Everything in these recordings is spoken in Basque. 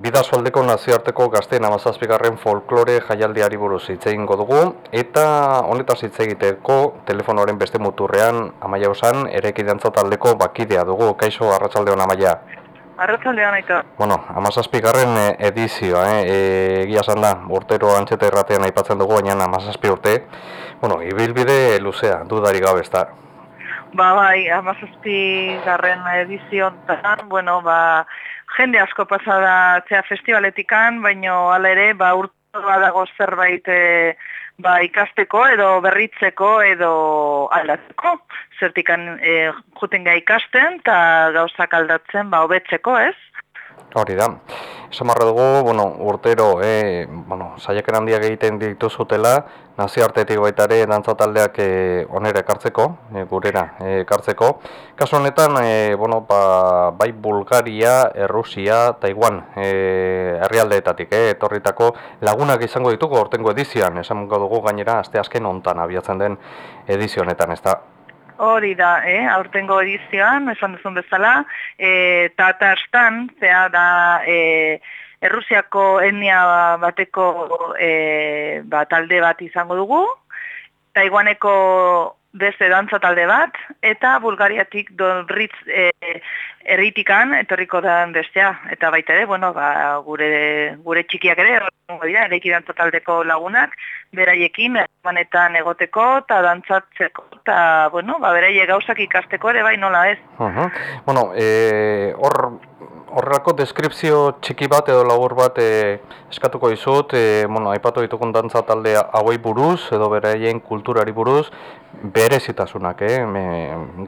Bidasoaldeko nazioarteko gazteen amazazpigarren folklore jaialdiari buruz hitz egingo dugu eta honetaz hitz egiteko telefonoren beste muturrean Amaia Osan ereki dantza taldeko bakidea dugu. Kaixo Arratsaldeon Amaia. Arratsaldeon aita. Bueno, amazazpigarren eh, edizioa, eh, e, egia esan da, urtero antxeta erratean aipatzen dugu, baina amazazpi urte. Bueno, ibilbide luzea, dudari gabe ezta. Ba, bai, amazazpi garren edizioan, bueno, ba, jende asko pasada zea festivaletikan, baino hala ere, ba, urtu dago zerbait e, ba, ikasteko edo berritzeko edo aldatzeko. Zertikan e, juten gai ikasten eta gauzak aldatzen ba, hobetzeko, ez? Hori da. Esamarra dugu, bueno, urtero, e, bueno, saiaken handiak egiten dituzutela, nazioartetik baita ere dantza taldeak e, onera ekartzeko, e, gurera ekartzeko. Kasu honetan, e, bueno, ba, bai Bulgaria, Errusia, Taiwan, e, herrialdeetatik, e, etorritako lagunak izango ditugu ortengo edizioan, esan dugu gainera, azte azken ontan abiatzen den edizionetan, ez da? Hori da, eh, aurtengo edizioan, esan duzun bezala, e, Tatarstan, zea da, e, Errusiako etnia bateko e, ba, talde bat izango dugu, Taiwaneko beste dantza talde bat, eta Bulgariatik donritz e, erritikan etorriko da bestea. Eta baita ere, bueno, ba, gure, gure txikiak ere, dira, eriki dantza taldeko lagunak, beraiekin, ermanetan egoteko, eta dantzatzeko, eta, bueno, ba, beraie gauzak ikasteko ere, bai nola ez. Uh Bueno, e, hor, horrelako deskripzio txiki bat edo labur bat e, eskatuko dizut, e, bueno, aipatu ditugun dantza talde hauei buruz edo beraien kulturari buruz berezitasunak, eh? Me,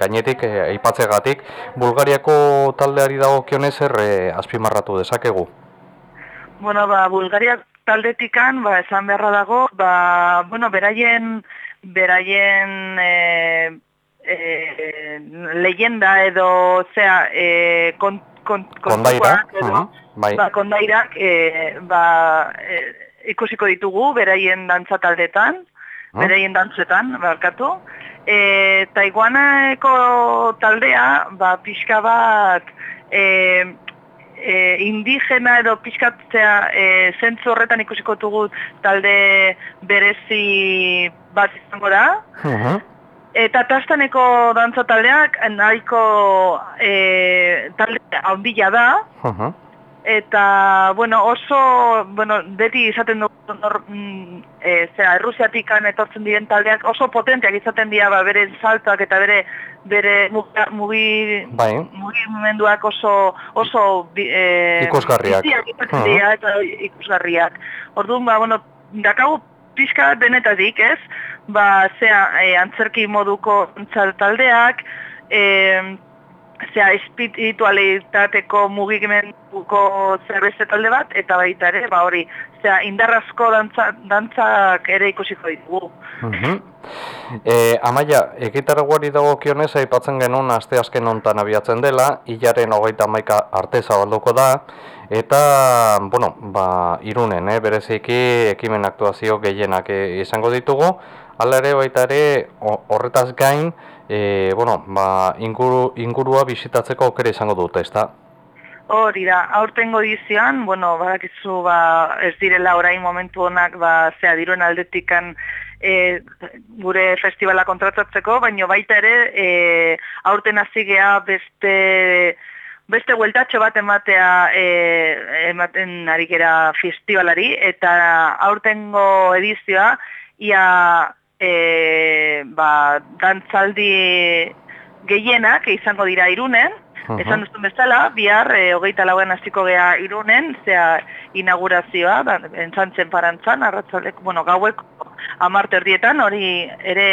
gainetik e, aipatzegatik Bulgariako taldeari dagokionez er e, azpimarratu dezakegu. Bueno, ba, Bulgaria taldetikan, ba, esan beharra dago, ba, bueno, beraien beraien e, e, leyenda edo, zera, e, kont, kon, kondaira, bai. ba, kondairak e, ba, e, ikusiko ditugu beraien dantza taldetan, beraien dantzetan, barkatu. E, Taiguanaeko taldea, ba, pixka bat, e, e, indigena edo pixkatzea e, zentzu horretan ikusiko dugu talde berezi bat izango da. Eta tastaneko dantza taldeak nahiko e, talde handia da. Eta, bueno, oso, bueno, beti izaten du, mm, e, zera, Errusiatik etortzen diren taldeak oso potenteak izaten dira, ba, bere saltoak eta bere bere mugi, bai. mugimenduak oso, oso e, ikusgarriak. Dira, eta ikusgarriak. Orduan, ba, bueno, dakagu pixka denetatik, ez? ba, zea, e, antzerki moduko taldeak, e, zea, espiritualitateko mugimenduko zerbeste talde bat, eta baita ere, ba hori, zea, indarrazko dantza, dantzak ere ikusiko ditugu. Uh e, amaia, egitarra dago kionez, aipatzen genuen aste azken ontan abiatzen dela, hilaren hogeita maika arte zabalduko da, eta, bueno, ba, irunen, eh, bereziki ekimen aktuazio gehienak eh, izango ditugu, Hala ere baita ere horretaz gain, e, bueno, ba, inguru, ingurua bisitatzeko aukera izango dute, ezta? Hori da, aurtengo dizioan, bueno, badakizu ba, ez direla orain momentu honak ba, zea diruen aldetikan e, gure festivala kontratatzeko, baino baita ere e, aurten azigea beste beste hueltatxo bat ematea e, ematen ari gera festivalari, eta aurtengo edizioa ia e, ba, dantzaldi gehienak izango dira irunen, Uh Esan duzun bezala, bihar, e, hogeita lauen hasiko gea irunen, zea inaugurazioa, ba, entzantzen parantzan, arratzalek, bueno, gauek amarte erdietan, hori ere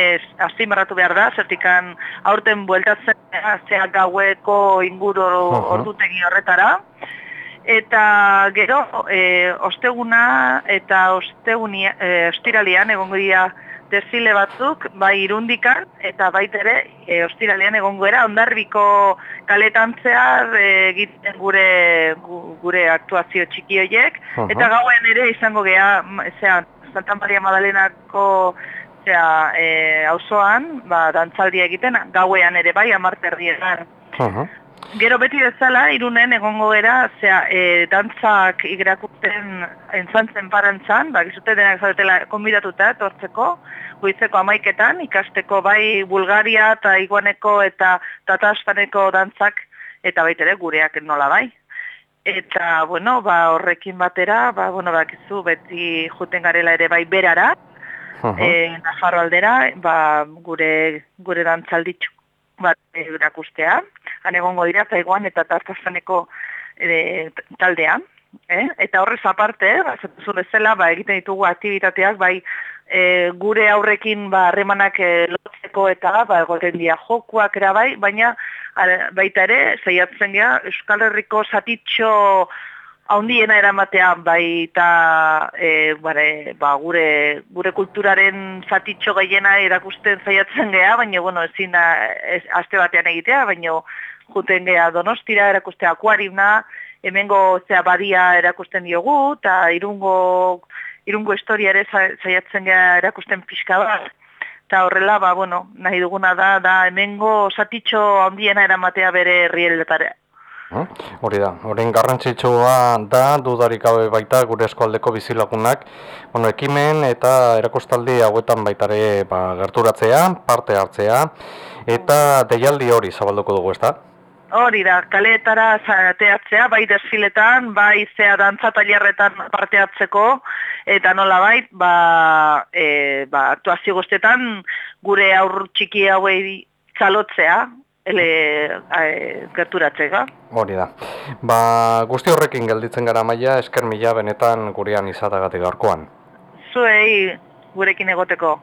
azimarratu behar da, zertikan aurten bueltatzen zea gaueko inguru ordutegi horretara. Eta gero, e, osteguna eta ostegunia, e, ostiralian, egongo dira, desfile batzuk, bai irundikan, eta baita ere, e, ostiralean egongo era, ondarbiko kaletan zehar e, egiten gure, gure aktuazio txiki horiek, eta gauen ere izango geha, zera, Santa Maria Madalenako zera, e, auzoan, ba, dantzaldia egiten, gauean ere bai, amarter diegan. Gero beti bezala, irunen egongo gera, zera, e, dantzak igerakusten entzantzen parantzan, ba, gizute denak zaudetela konbidatuta, etortzeko, goizeko amaiketan, ikasteko bai Bulgaria eta Iguaneko eta Tataspaneko dantzak, eta baitere gureak nola bai. Eta, bueno, ba, horrekin batera, ba, bueno, bakizu beti juten garela ere bai berara, Uh e, Nafarro aldera, ba, gure, gure dantzalditxu bat erakustea. Han egongo dira, Taiwan eta Tartastaneko e, taldean. Eh? Eta horrez aparte, ba, zatuzu bezala, ba, egiten ditugu aktivitateak, bai, e, gure aurrekin ba, harremanak e, lotzeko eta ba, egoten dira jokuak era bai, baina baita ere, zeiatzen gea, Euskal Herriko satitxo haundiena eramatea baita e, bare, ba, gure, gure kulturaren zatitxo gehiena erakusten zaiatzen gea, baina bueno, ezin da ez, aste batean egitea, baina juten gea donostira erakustea akuarimna, hemengo zea badia erakusten diogu, eta irungo, irungo historia ere za- saiatzen gea erakusten pixka bat, eta horrela, ba, bueno, nahi duguna da, da hemengo zatitxo handiena eramatea bere herrieldatara. Hori da, horren garrantzitsua da, dudarik gabe baita gure eskualdeko bizilagunak, bueno, ekimen eta erakostaldi hauetan baitare ba, gerturatzea, parte hartzea, eta deialdi hori zabalduko dugu, ezta? Hori da, kaleetara zateatzea, bai desfiletan, bai zea dantza tailerretan parte hartzeko, eta nola bai, ba, e, ba, aktuazio guztietan gure aur txiki hauei txalotzea, ele, e, gerturatzea. Hori da. Ba, guzti horrekin gelditzen gara maila, esker mila benetan gurean izatagatik gaurkoan. Zuei gurekin egoteko.